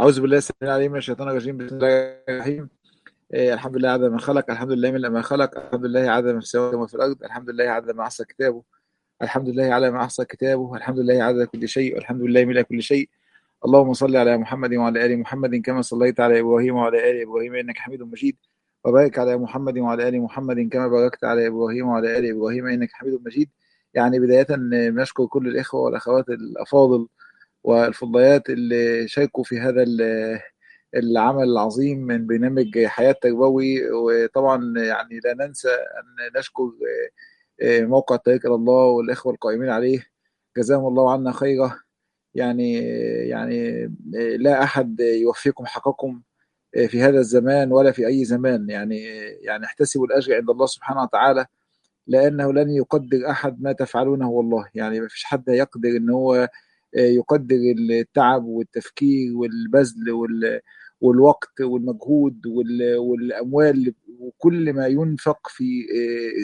أعوذ بالله السميع العليم من الشيطان الرجيم. بسم الله الرحيم. آه، الحمد لله عدد ما خلق الحمد لله من ما خلق الحمد لله عدد ما في السماوات وما في الأرض الحمد لله عدد ما أحصى كتابه الحمد لله على ما أحصى كتابه الحمد لله عدد كل شيء والحمد لله ملء كل شيء. اللهم صل على محمد وعلى آل محمد كما صليت على إبراهيم وعلى آل إبراهيم إنك حميد مجيد. وبارك على محمد وعلى آل محمد كما باركت على إبراهيم وعلى آل إبراهيم إنك حميد مجيد. يعني بداية نشكر كل الإخوة والأخوات الأفاضل والفضيات اللي شاركوا في هذا ال- العمل العظيم من برنامج حياة تربوي وطبعا يعني لا ننسى أن نشكر موقع الطريق إلى الله والإخوة القائمين عليه. جزاهم الله عنا خيرا. يعني يعني لا أحد يوفيكم حقكم في هذا الزمان ولا في أي زمان. يعني يعني احتسبوا الأجر عند الله سبحانه وتعالى لأنه لن يقدر أحد ما تفعلونه والله. يعني ما فيش حد يقدر إن هو يقدر التعب والتفكير والبذل وال والوقت والمجهود وال- والأموال وكل ما ينفق في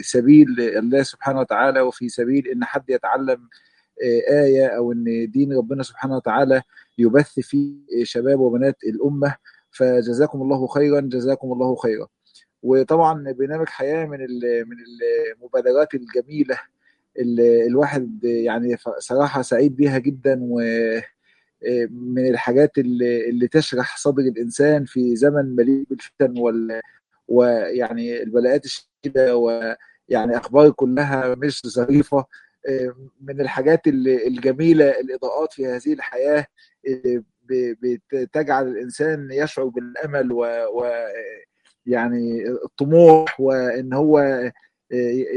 سبيل الله سبحانه وتعالى وفي سبيل إن حد يتعلم آية أو إن دين ربنا سبحانه وتعالى يبث فيه شباب وبنات الأمة فجزاكم الله خيرا جزاكم الله خيرا. وطبعا برنامج حياة من من المبادرات الجميلة اللي الواحد يعني صراحة سعيد بيها جدا و من الحاجات اللي, اللي تشرح صدر الإنسان في زمن مليء بالفتن وال ويعني البلاءات الشديدة ويعني أخبار كلها مش ظريفة من الحاجات الجميلة الإضاءات في هذه الحياة بتجعل الإنسان يشعر بالأمل و, و يعني الطموح وإن هو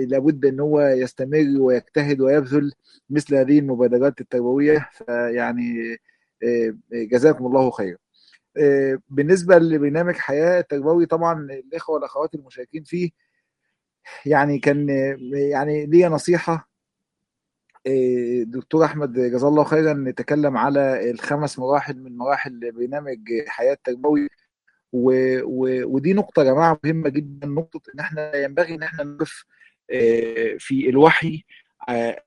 لابد إن هو يستمر ويجتهد ويبذل مثل هذه المبادرات التربوية فيعني جزاكم الله خيرا. بالنسبة لبرنامج حياة التربوي طبعا الإخوة والأخوات المشاركين فيه يعني كان يعني ليا نصيحة دكتور أحمد جزاه الله خيرا تكلم على الخمس مراحل من مراحل برنامج حياة التربوي و... و... ودي نقطة يا جماعة مهمة جدا نقطة إن إحنا ينبغي إن إحنا نقف في الوحي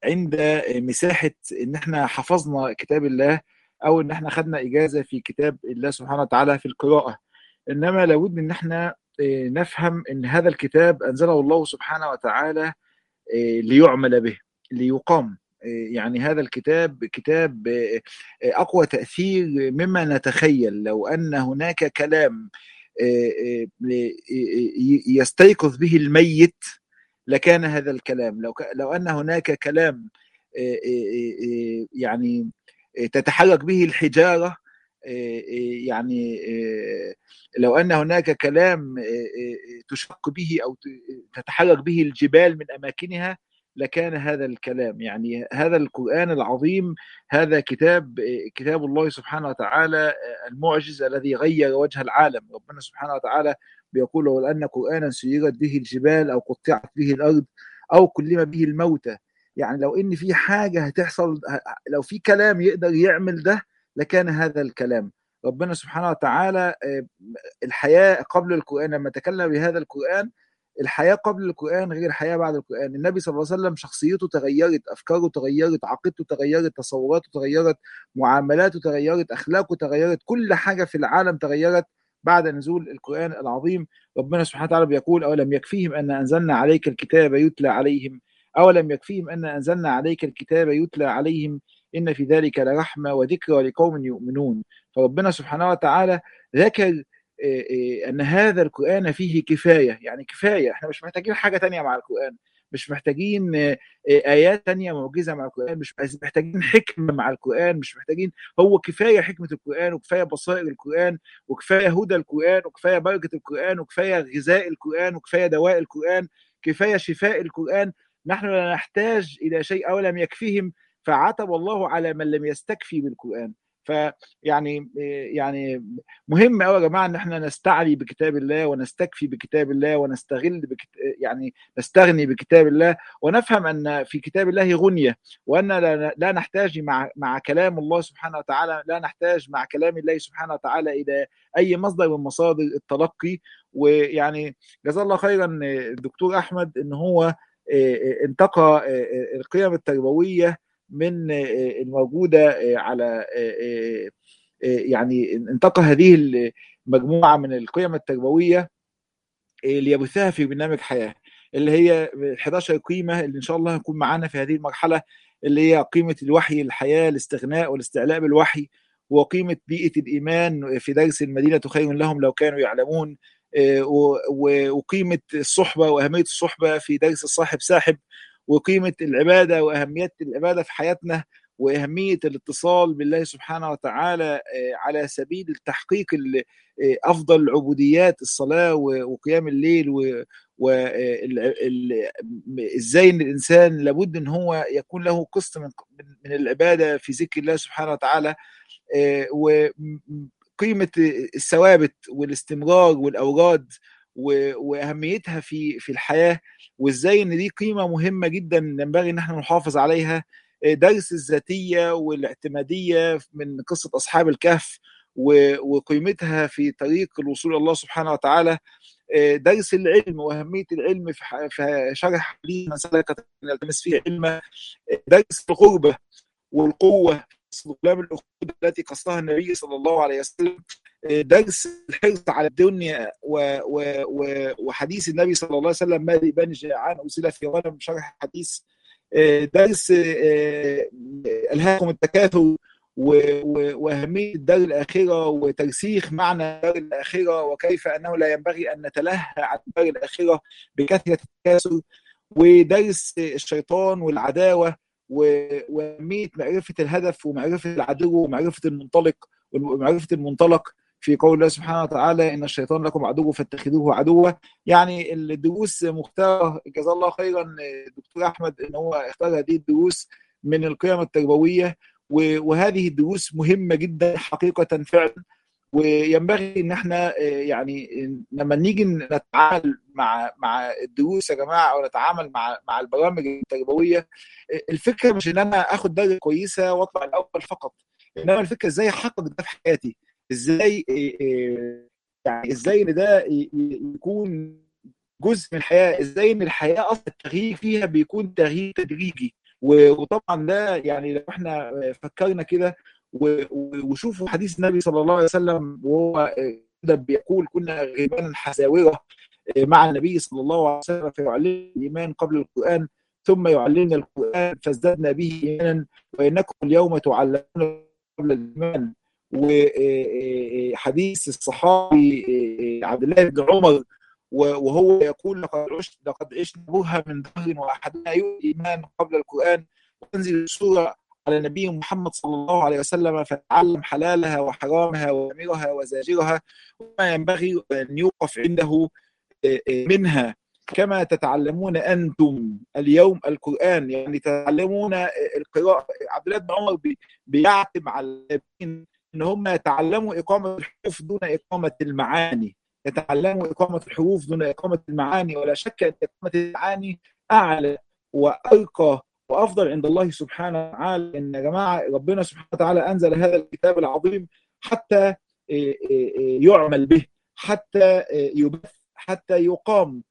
عند مساحة إن إحنا حفظنا كتاب الله أو إن إحنا خدنا إجازة في كتاب الله سبحانه وتعالى في القراءة. إنما لابد إن إحنا نفهم إن هذا الكتاب أنزله الله سبحانه وتعالى ليعمل به ليقام. يعني هذا الكتاب كتاب أقوى تأثير مما نتخيل. لو أن هناك كلام يستيقظ به الميت لكان هذا الكلام. لو لو أن هناك كلام يعني تتحرك به الحجارة يعني لو أن هناك كلام تشق به أو تتحرك به الجبال من أماكنها لكان هذا الكلام. يعني هذا القرآن العظيم هذا كتاب كتاب الله سبحانه وتعالى المعجز الذي غير وجه العالم. ربنا سبحانه وتعالى بيقول ولو أن قرآنا سيرت به الجبال أو قطعت به الأرض أو كلم به الموتى يعني لو إن في حاجة هتحصل لو في كلام يقدر يعمل ده لكان هذا الكلام. ربنا سبحانه وتعالى الحياة قبل القرآن لما تكلم بهذا القرآن الحياة قبل القرآن غير الحياة بعد القرآن. النبي صلى الله عليه وسلم شخصيته تغيرت أفكاره تغيرت عقيدته تغيرت تصوراته تغيرت معاملاته تغيرت أخلاقه تغيرت كل حاجة في العالم تغيرت بعد نزول القرآن العظيم. ربنا سبحانه وتعالى بيقول أولم يكفيهم أن أنزلنا عليك الكتاب يتلى عليهم؟ أولم يكفيهم أن أنزلنا عليك الكتاب يتلى عليهم؟ إن في ذلك لرحمة وذكرى لقوم يؤمنون. فربنا سبحانه وتعالى ذكر أن هذا القرآن فيه كفاية. يعني كفاية. إحنا مش محتاجين حاجة تانية مع القرآن. مش محتاجين آيات تانية معجزة مع القرآن. مش محتاجين حكمة مع القرآن. مش محتاجين. هو كفاية حكمة القرآن وكفاية بصائر القرآن وكفاية هدى القرآن وكفاية بركة القرآن وكفاية غذاء القرآن وكفاية دواء القرآن كفاية شفاء القرآن. نحن لا نحتاج إلى شيء أو لم يكفيهم. فعتب الله على من لم يستكفي بالقرآن. فيعني يعني مهم قوي يا جماعة إن إحنا نستعلي بكتاب الله ونستكفي بكتاب الله ونستغل بكت... يعني نستغني بكتاب الله ونفهم أن في كتاب الله غنية وأن لا, لا نحتاج مع مع كلام الله سبحانه وتعالى لا نحتاج مع كلام الله سبحانه وتعالى إلى أي مصدر من مصادر التلقي. ويعني جزاه الله خيرا الدكتور أحمد إن هو انتقى القيم التربوية من الموجودة على يعني انتقى هذه المجموعة من القيم التربوية ليبثها في برنامج حياة اللي هي 11 قيمة اللي إن شاء الله هتكون معانا في هذه المرحلة اللي هي قيمة الوحي الحياة الاستغناء والاستعلاء بالوحي وقيمة بيئة الإيمان في درس المدينة خير لهم لو كانوا يعلمون وقيمة الصحبة وأهمية الصحبة في درس الصاحب ساحب. وقيمة العبادة وأهمية العبادة في حياتنا وأهمية الاتصال بالله سبحانه وتعالى على سبيل التحقيق أفضل العبوديات الصلاة وقيام الليل وازاي إن الإنسان لابد إن هو يكون له قسط من من العبادة في ذكر الله سبحانه وتعالى وقيمه الثوابت والاستمرار والأوراد وأهميتها في في الحياة وإزاي إن دي قيمة مهمة جدا ينبغي إن إحنا نحافظ عليها. درس الذاتية والاعتمادية من قصة أصحاب الكهف وقيمتها في طريق الوصول إلى الله سبحانه وتعالى. درس العلم وأهمية العلم في شرح حديث من سلك يلتمس فيه علما درس الغربة والقوة ظلام الاخوه التي قصها النبي صلى الله عليه وسلم. درس الحرص على الدنيا وحديث النبي صلى الله عليه وسلم ما ذئبان جاعان أرسل في غنم شرح حديث درس ألهاكم التكاثر وأهمية الدار الآخرة وترسيخ معنى الدار الآخرة وكيف أنه لا ينبغي أن نتلهى عن الدار الآخرة بكثرة التكاثر ودرس الشيطان والعداوة وأهمية معرفة الهدف ومعرفة العدو ومعرفة المنطلق ومعرفه المنطلق. في قول الله سبحانه وتعالى إن الشيطان لكم عدو فاتخذوه عدوا. يعني الدروس مختاره جزاه الله خيرا دكتور أحمد إن هو اختار هذه الدروس من القيم التربوية. وهذه الدروس مهمة جدا حقيقة فعلا. وينبغي إن إحنا يعني لما نيجي نتعامل مع مع الدروس يا جماعة أو نتعامل مع مع البرامج التربوية الفكرة مش إن أنا آخد درجة كويسة وأطلع الأول فقط. إنما الفكرة إزاي أحقق ده في حياتي؟ إزاي يعني إزاي إن ده يكون جزء من الحياة إزاي إن الحياة أصلا التغيير فيها بيكون تغيير تدريجي. وطبعا ده يعني لو إحنا فكرنا كده وشوفوا حديث النبي صلى الله عليه وسلم وهو بيقول كنا غيبانا حزاوره مع النبي صلى الله عليه وسلم فيعلمنا الإيمان قبل القرآن ثم يعلمنا القرآن فازددنا به ايمانا وإنكم اليوم تعلمون قبل الإيمان. وحديث الصحابي عبد الله بن عمر وهو يقول لقد عشت لقد عشنا برهة من دهر واحدنا يؤتي إيمان قبل القرآن وتنزل السورة على نبي محمد صلى الله عليه وسلم فتعلم حلالها وحرامها وامرها وزاجرها وما ينبغي أن يوقف عنده منها. كما تتعلمون أنتم اليوم القرآن يعني تتعلمون القراءة. عبد الله بن عمر بيعتب على إن هم يتعلموا إقامة الحروف دون إقامة المعاني. يتعلموا إقامة الحروف دون إقامة المعاني ولا شك أن إقامة المعاني أعلى وارقى وأفضل عند الله سبحانه وتعالى. إن يا جماعة ربنا سبحانه وتعالى أنزل هذا الكتاب العظيم حتى يعمل به حتى يبث حتى يقام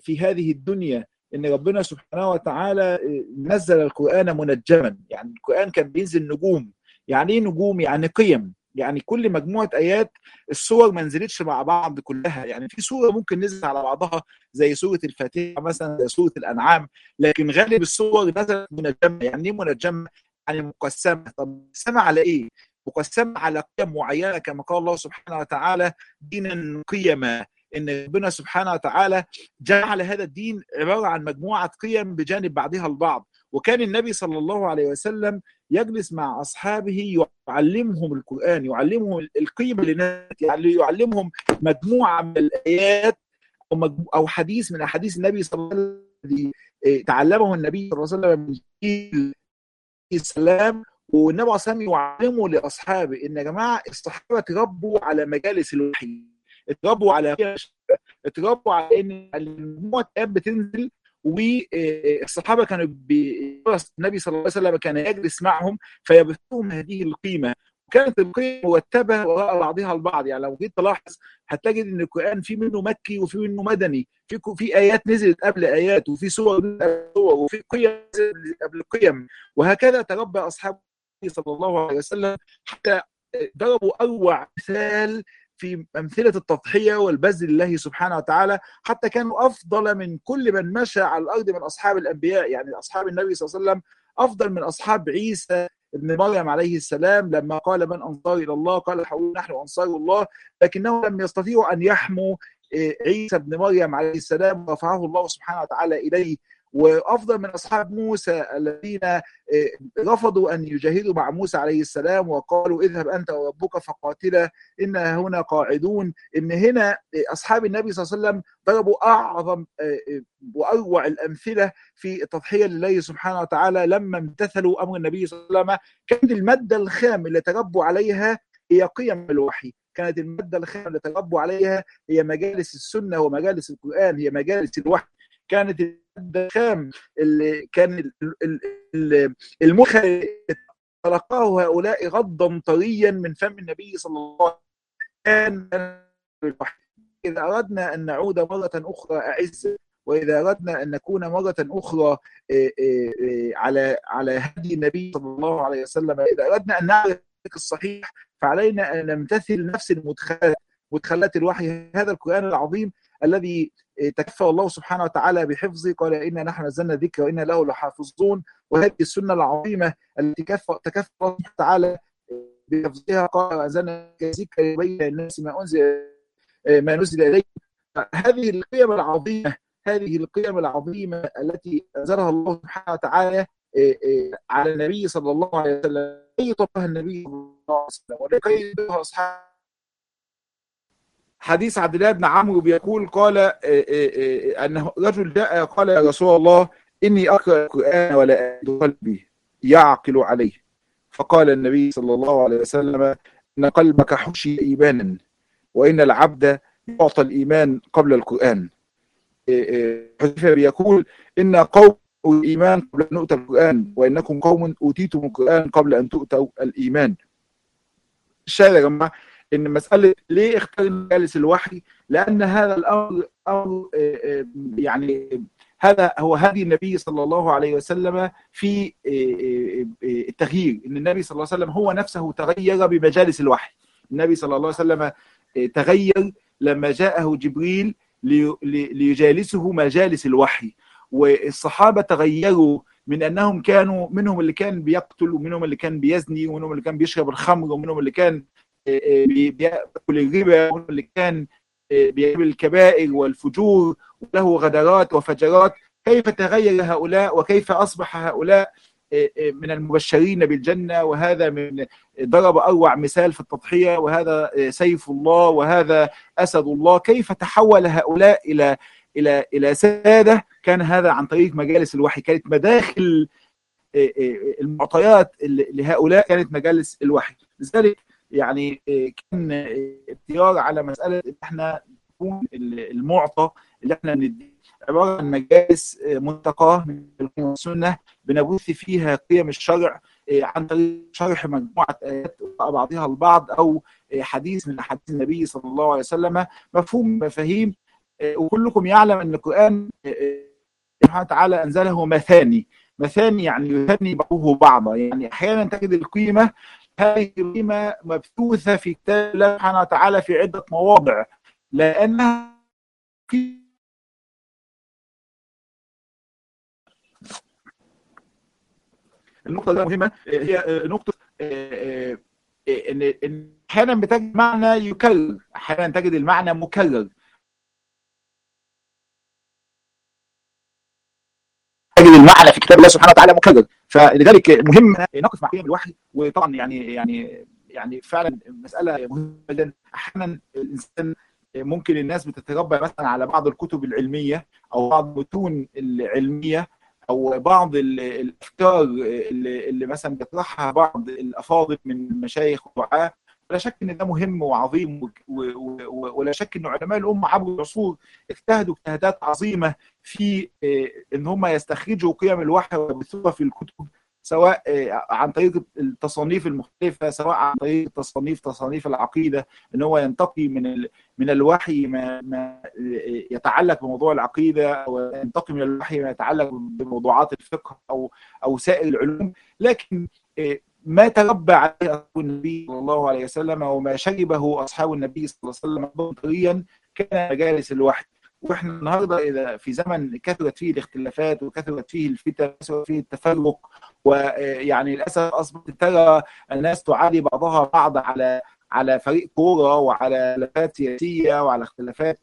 في هذه الدنيا. إن ربنا سبحانه وتعالى نزل القرآن منجما. يعني القرآن كان بينزل نجوم. يعني إيه نجوم؟ يعني قيم. يعني كل مجموعة آيات السور ما نزلتش مع بعض كلها. يعني في سوره ممكن نزلت على بعضها زي سورة الفاتحة مثلا زي سورة الأنعام. لكن غالب السور نزلت منجمة. يعني إيه منجمة؟ يعني مقسمة. طب مقسمة على إيه؟ مقسمة على قيم معينة كما قال الله سبحانه وتعالى دينا قيما. إن ربنا سبحانه وتعالى جعل هذا الدين عبارة عن مجموعة قيم بجانب بعضها البعض. وكان النبي صلى الله عليه وسلم يجلس مع أصحابه يعلمهم القرآن يعلمهم القيمة للناس يعلمهم مجموعة من الآيات أو أو حديث من أحاديث النبي صلى الله عليه وسلم تعلمه النبي صلى الله عليه وسلم من جيل السلام. والنبي عليه وسلم يعلمه لأصحابه إن يا جماعة الصحابة تربوا على مجالس الوحي اتربوا على اتربوا على إن مجموعه ايات بتنزل والصحابة كانوا النبي صلى الله عليه وسلم كان يجلس معهم فيبثهم هذه القيمة. كانت القيم مرتبة وراء بعضها البعض. يعني لو جيت تلاحظ هتجد إن القرآن في منه مكي وفي منه مدني. في في آيات نزلت قبل آيات وفي سور قبل سور وفي قيم قبل قيم. وهكذا تربى أصحاب صلى الله عليه وسلم حتى ضربوا أروع مثال في أمثلة التضحية والبذل لله سبحانه وتعالى حتى كانوا أفضل من كل من مشى على الأرض من أصحاب الأنبياء. يعني أصحاب النبي صلى الله عليه وسلم أفضل من أصحاب عيسى ابن مريم عليه السلام لما قال من أنصار إلى الله قال نحن أنصار الله لكنهم لم يستطيعوا أن يحموا عيسى ابن مريم عليه السلام ورفعه الله سبحانه وتعالى إليه. وأفضل من أصحاب موسى الذين رفضوا أن يجاهدوا مع موسى عليه السلام وقالوا اذهب أنت وربك فقاتلا أنا هنا قاعدون. إن هنا أصحاب النبي صلى الله عليه وسلم ضربوا أعظم وأروع الأمثلة في التضحيه لله سبحانه وتعالى لما امتثلوا أمر النبي صلى الله عليه وسلم. كانت المادة الخام اللي تربوا عليها هي قيم الوحي. كانت المادة الخام اللي تربوا عليها هي مجالس السنة ومجالس القرآن هي مجالس الوحي. كانت الماده الخام اللي كان المخ تلقاه هؤلاء غضا طريا من فم النبي صلى الله عليه وسلم. كان إذا أردنا أن نعود مرة أخرى اعزه وإذا أردنا أن نكون مرة أخرى على على هدي النبي صلى الله عليه وسلم إذا أردنا أن نعرف الصحيح فعلينا أن نمتثل نفس المدخلات مدخلات الوحي. هذا القرآن العظيم الذي تكفى الله سبحانه وتعالى بحفظه. قال إنا نحن نزلنا الذكر وإنا له لحافظون. وهذه السنة العظيمة التي تكفى الله سبحانه وتعالى بحفظها. قال انزلنا ذكر يبين للناس ما انزل ما نزل اليه هذه القيم العظيمه هذه القيم العظيمة التي أنزلها الله سبحانه وتعالى على النبي صلى الله عليه وسلم. يطبقها النبي صلى الله عليه وسلم؟ ولكي يطبقها اصحاب حديث عبد الله بن عمرو بيقول قال أنه رجل جاء قال يا رسول الله إني أقرأ القرآن ولا أجد قلبي يعقل عليه. فقال النبي صلى الله عليه وسلم إن قلبك حشي إيمانا وإن العبد يعطى الإيمان قبل القرآن. حذيفة بيقول إن قوم الإيمان قبل أن نؤتى القرآن وإنكم قوم أوتيتم القرآن قبل أن تؤتوا الإيمان. الشاهد يا جماعة إن مسألة ليه اختار مجالس الوحي؟ لأن هذا الامر أمر يعني هذا هو هدي النبي صلى الله عليه وسلم في التغيير. إن النبي صلى الله عليه وسلم هو نفسه تغير بمجالس الوحي. النبي صلى الله عليه وسلم تغير لما جاءه جبريل ليجالسه مجالس الوحي. والصحابة تغيروا من أنهم كانوا منهم اللي كان بيقتل ومنهم اللي كان بيزني ومنهم اللي كان بيشرب الخمر ومنهم اللي كان بياكل الربا اللي كان بيعمل الكبائر والفجور وله غدرات وفجرات. كيف تغير هؤلاء وكيف أصبح هؤلاء من المبشرين بالجنة؟ وهذا من ضرب أروع مثال في التضحية. وهذا سيف الله وهذا أسد الله. كيف تحول هؤلاء إلى إلى إلى سادة؟ كان هذا عن طريق مجالس الوحي. كانت مداخل المعطيات لهؤلاء كانت مجالس الوحي. لذلك يعني كان اختيار على مسألة إن إحنا نكون المعطى اللي إحنا بنديه. عبارة عن مجالس منتقاه من والسنة بنبث فيها قيم الشرع عن طريق شرح مجموعة آيات بعضها البعض أو حديث من أحاديث النبي صلى الله عليه وسلم مفهوم مفاهيم وكلكم يعلم أن القرآن سبحانه وتعالى أنزله مثاني. مثاني يعني يثني بعضه بعضا. يعني أحيانا تجد القيمة هذه القيمه مبثوثة في كتاب الله سبحانه وتعالى في عدة مواضع لأنها النقطة دي مهمة هي نقطة إن أحيانا بتجد معنى يكرر أحيانا تجد المعنى مكرر تجد المعنى كتاب الله سبحانه وتعالى مكرر فلذلك مهم نقف مع قيم الوحي وطبعا يعني يعني يعني فعلا مسألة مهمة جدا. أحيانا الإنسان ممكن الناس بتتربى مثلا على بعض الكتب العلمية أو بعض المتون العلمية أو بعض الأفكار اللي, اللي مثلا بيطرحها بعض الأفاضل من المشايخ والدعاه ولا شك إن ده مهم وعظيم ولا شك إن علماء الأمة عبر العصور اجتهدوا اجتهادات عظيمة في إن هم يستخرجوا قيم الوحي ويبثوها في الكتب سواء عن طريق التصانيف المختلفة سواء عن طريق تصانيف تصانيف العقيدة إن هو ينتقي من من الوحي ما, ما يتعلق بموضوع العقيدة أو ينتقي من الوحي ما يتعلق بموضوعات الفقه أو أو سائر العلوم. لكن ما تربى عليه أصحاب النبي صلى الله عليه وسلم وما شربه أصحاب النبي صلى الله عليه وسلم طريا كان مجالس الوحي. وإحنا النهارده إذا في زمن كثرت فيه الاختلافات وكثرت فيه الفتن وكثرت فيه التفرق ويعني للأسف أصبحت ترى الناس تعادي بعضها بعض على على فريق كورة وعلى خلافات سياسية وعلى اختلافات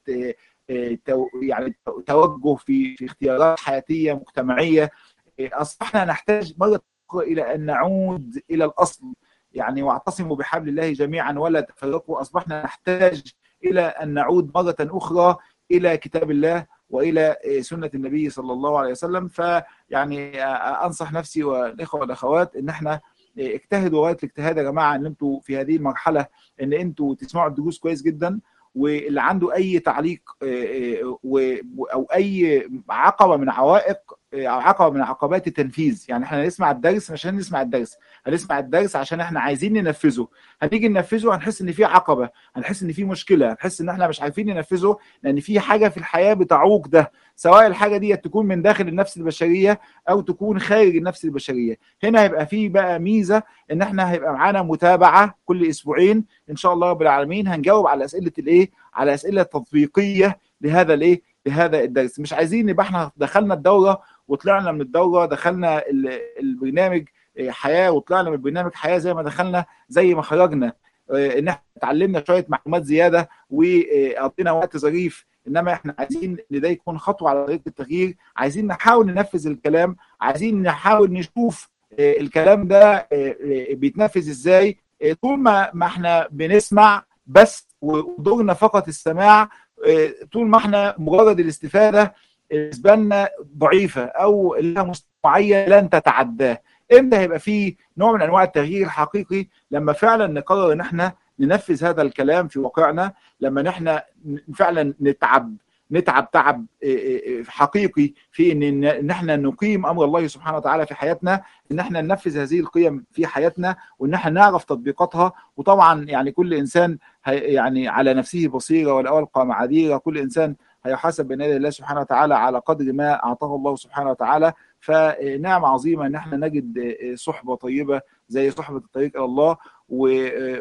يعني توجه في في اختيارات حياتية مجتمعية. أصبحنا نحتاج مرة إلى أن نعود إلى الأصل. يعني واعتصموا بحبل الله جميعا ولا تفرقوا. أصبحنا نحتاج إلى أن نعود مرة أخرى إلى كتاب الله وإلى سنة النبي صلى الله عليه وسلم. فيعني أنصح نفسي والإخوة والأخوات إن إحنا اجتهدوا غايه الاجتهاد يا جماعة إن أنتوا في هذه المرحلة إن أنتوا تسمعوا الدروس كويس جدا. واللي عنده أي تعليق أو أي عقبة من عوائق أو عقبة من عقبات التنفيذ. يعني إحنا هنسمع الدرس عشان نسمع الدرس. هنسمع الدرس عشان إحنا عايزين ننفذه. هنيجي ننفذه هنحس إن في عقبة هنحس إن في مشكلة هنحس إن إحنا مش عارفين ننفذه لأن في حاجة في الحياة بتعوق ده سواء الحاجة دي تكون من داخل النفس البشرية أو تكون خارج النفس البشرية. هنا هيبقى في بقى ميزة إن إحنا هيبقى معانا متابعة كل أسبوعين إن شاء الله رب العالمين. هنجاوب على أسئلة الإيه؟ على أسئلة تطبيقية لهذا الإيه؟ لهذا الدرس. مش عايزين يبقى إحنا دخلنا الدورة وطلعنا من الدوره دخلنا البرنامج حياة وطلعنا من البرنامج حياة زي ما دخلنا زي ما خرجنا. إن إحنا اتعلمنا شوية معلومات زيادة وقضينا وقت ظريف. إنما إحنا عايزين إن ده يكون خطوة على طريق التغيير. عايزين نحاول ننفذ الكلام. عايزين نحاول نشوف الكلام ده بيتنفذ إزاي. طول ما ما إحنا بنسمع بس ودورنا فقط السماع طول ما إحنا مجرد الاستفادة بالنسبة ضعيفة أو لها مستوى معين لن تتعداه. إمتى هيبقى في نوع من أنواع التغيير الحقيقي لما فعلا نقرر إن إحنا ننفذ هذا الكلام في واقعنا لما نحن فعلا نتعب نتعب تعب حقيقي في إن إن إحنا نقيم أمر الله سبحانه وتعالى في حياتنا إن إحنا ننفذ هذه القيم في حياتنا وإن إحنا نعرف تطبيقاتها. وطبعا يعني كل إنسان يعني على نفسه بصيرة ولا القى معاذيره كل إنسان هيحاسب بين يدي الله سبحانه وتعالى على قدر ما أعطاه الله سبحانه وتعالى. فنعمه عظيمه إن إحنا نجد صحبة طيبة زي صحبة الطريق إلى الله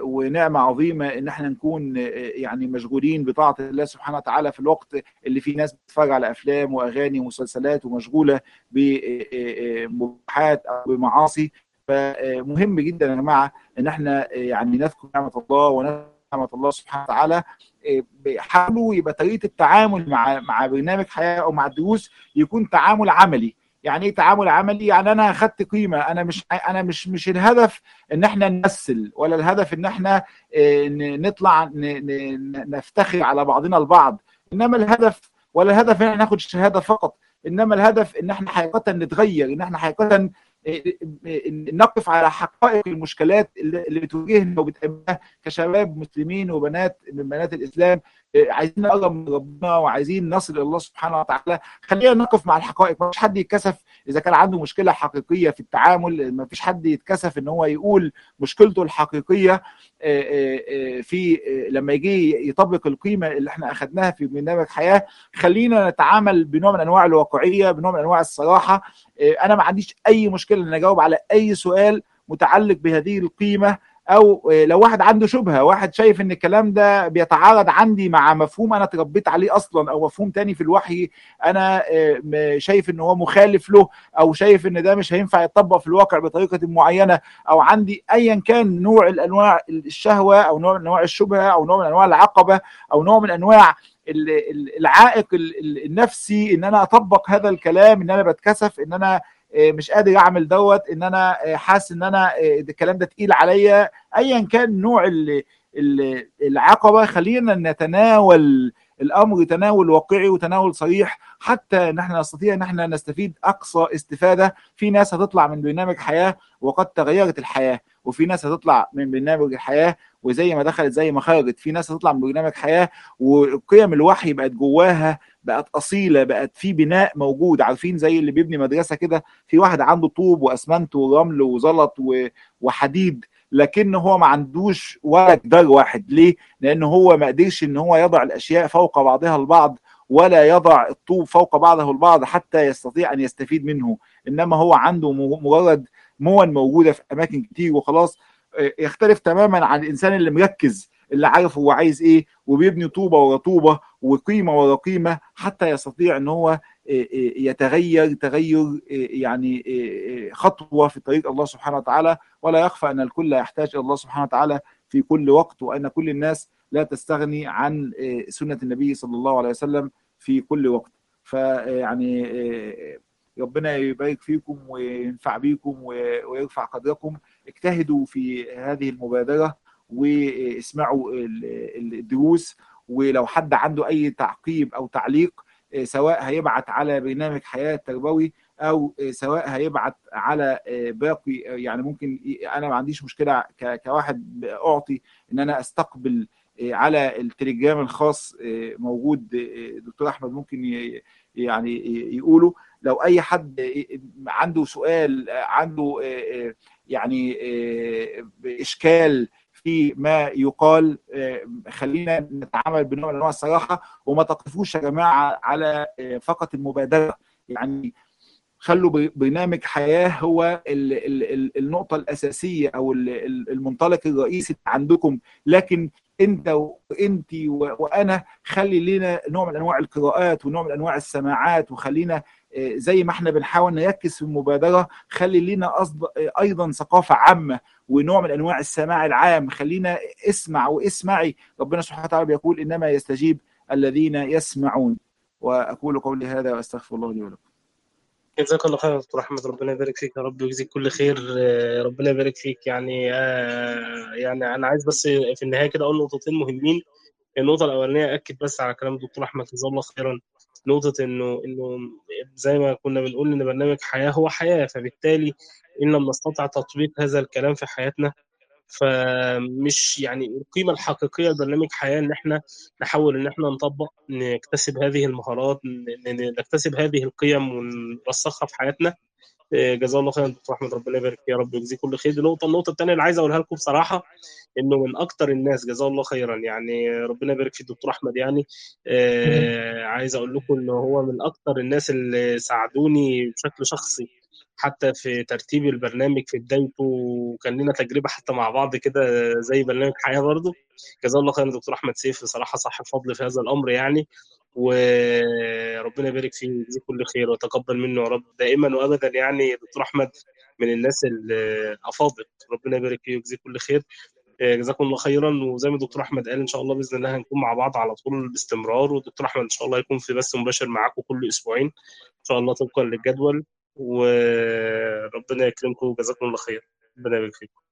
ونعمه عظيمة إن إحنا نكون يعني مشغولين بطاعة الله سبحانه وتعالى في الوقت اللي فيه ناس بتتفرج على أفلام وأغاني ومسلسلات ومشغولة بمباحات أو بمعاصي. فمهم جدا يا جماعة إن إحنا يعني نذكر نعمة الله ونذكر نعمة الله سبحانه وتعالى. حاولوا يبقى طريقة التعامل مع مع برنامج حياة أو مع الدروس يكون تعامل عملي. يعني إيه تعامل عملي؟ يعني أنا أخدت قيمة أنا مش أنا مش مش الهدف إن إحنا نمثل ولا الهدف إن إحنا نطلع نفتخر على بعضنا البعض. إنما الهدف ولا الهدف إن إحنا ناخد شهادة فقط. إنما الهدف إن إحنا حقيقة نتغير إن إحنا حقيقة نقف على حقائق المشكلات اللي بتواجهنا وبتقابلنا كشباب مسلمين وبنات من بنات الإسلام. عايزين نقرب من ربنا وعايزين نصل إلى الله سبحانه وتعالى. خلينا نقف مع الحقائق. ما فيش حد يتكسف إذا كان عنده مشكلة حقيقية في التعامل. ما فيش حد يتكسف إن هو يقول مشكلته الحقيقية. في لما يجي يطبق القيمة اللي إحنا اخذناها في برنامج حياة خلينا نتعامل بنوع من أنواع الواقعية بنوع من أنواع الصراحة. أنا ما عنديش أي مشكلة إن أجاوب على أي سؤال متعلق بهذه القيمة. أو لو واحد عنده شبهة واحد شايف إن الكلام ده بيتعارض عندي مع مفهوم أنا اتربيت عليه أصلا أو مفهوم تاني في الوحي أنا شايف إن هو مخالف له أو شايف إن ده مش هينفع يتطبق في الواقع بطريقة معينة أو عندي ايا كان نوع الأنواع الشهوة أو نوع من أنواع الشبهة أو نوع من أنواع العقبة أو نوع من أنواع العائق النفسي إن أنا أطبق هذا الكلام إن أنا بتكسف إن أنا مش قادر أعمل دوت إن أنا حاسس إن أنا الكلام ده تقيل عليا. ايا كان نوع العقبة خلينا نتناول الأمر تناول واقعي وتناول صريح حتى ان إحنا نستطيع أن إحنا نستفيد أقصى استفادة. في ناس هتطلع من برنامج حياة وقد تغيرت الحياة وفي ناس هتطلع من برنامج الحياة وزي ما دخلت زي ما خرجت. في ناس هتطلع من برنامج حياة وقيم الوحي بقت جواها بقت أصيلة بقت في بناء موجود. عارفين زي اللي بيبني مدرسة كده؟ في واحد عنده طوب وأسمنت ورمل وزلط وحديد. لكن هو ما عندوش ولا جدار واحد. ليه؟ لأن هو ما قدرش إن هو يضع الأشياء فوق بعضها البعض ولا يضع الطوب فوق بعضه البعض حتى يستطيع أن يستفيد منه. إنما هو عنده مجرد مون موجودة في أماكن كتير وخلاص يختلف تماما عن الإنسان اللي مركز اللي عارف هو عايز إيه وبيبني طوبة ورا طوبة وقيمة ورا قيمة حتى يستطيع إن هو يتغير تغير يعني خطوة في طريق الله سبحانه وتعالى ولا يخفى أن الكل يحتاج إلى الله سبحانه وتعالى في كل وقت وأن كل الناس لا تستغني عن سنة النبي صلى الله عليه وسلم في كل وقت. فيعني ربنا يبارك فيكم وينفع بيكم ويرفع قدركم. اجتهدوا في هذه المبادرة واسمعوا الدروس ولو حد عنده أي تعقيب أو تعليق سواء هيبعت على برنامج حياة تربوي أو سواء هيبعت على باقي يعني ممكن أنا ما عنديش مشكلة كواحد أعطي إن أنا أستقبل على التليجرام الخاص موجود دكتور أحمد ممكن يعني يقوله. لو أي حد عنده سؤال عنده يعني إشكال في ما يقال خلينا نتعامل بنوع من أنواع الصراحة وما تقفوش يا جماعة على فقط المبادرة. يعني خلوا برنامج حياة هو النقطة الأساسية أو المنطلق الرئيسي عندكم. لكن أنت وانت وأنا خلي لنا نوع من أنواع القراءات ونوع من أنواع السماعات وخلينا زي ما إحنا بنحاول نركز في المبادرة خلي أصد... أيضا ثقافة عامة ونوع من أنواع السماع العام. خلينا اسمع واسمعي. ربنا سبحانه وتعالى بيقول إنما يستجيب الذين يسمعون. وأقول قولي هذا وأستغفر الله لي ولكم. جزاك الله خير دكتور احمد ربنا يبارك فيك يا رب ويجزيك كل خير. ربنا يبارك فيك. يعني يعني أنا عايز بس في النهاية كده أقول نقطتين مهمين. النقطة الأولانية أكد بس على كلام الدكتور أحمد جزاه الله خيرا. نقطة إنه إنه زي ما كنا بنقول إن برنامج حياة هو حياة فبالتالي إن لم نستطع تطبيق هذا الكلام في حياتنا فمش يعني القيمة الحقيقية لبرنامج حياة إن إحنا نحاول إن إحنا نطبق نكتسب هذه المهارات نكتسب هذه القيم ونرسخها في حياتنا. جزاه الله خيرا دكتور احمد ربنا يبارك يا رب ويجزيه كل خير. دي نقطة النقطة الثانية اللي عايز أقولها لكم بصراحة إنه من أكتر الناس جزاه الله خيرا يعني ربنا يبارك في الدكتور أحمد يعني. آه عايز أقول لكم إنه هو من أكتر الناس اللي ساعدوني بشكل شخصي حتى في ترتيب البرنامج في بدايته وكان لنا تجربة حتى مع بعض كده زي برنامج حياة برضه. جزاه الله خيرا دكتور أحمد سيف بصراحة صاحب فضل في هذا الأمر يعني. وربنا يبارك فيه ويجزيه كل خير وتقبل منه يا رب. دائما وابدا يعني دكتور أحمد من الناس الأفاضل. ربنا يبارك فيه ويجزيه كل خير. جزاكم الله خيرا. وزي ما الدكتور أحمد قال إن شاء الله بإذن الله هنكون مع بعض على طول باستمرار. والدكتور أحمد إن شاء الله يكون في بث مباشر معاكم كل أسبوعين. إن شاء الله طبقا للجدول. وربنا يكرمكم وجزاكم الله خير. ربنا يبارك فيكم.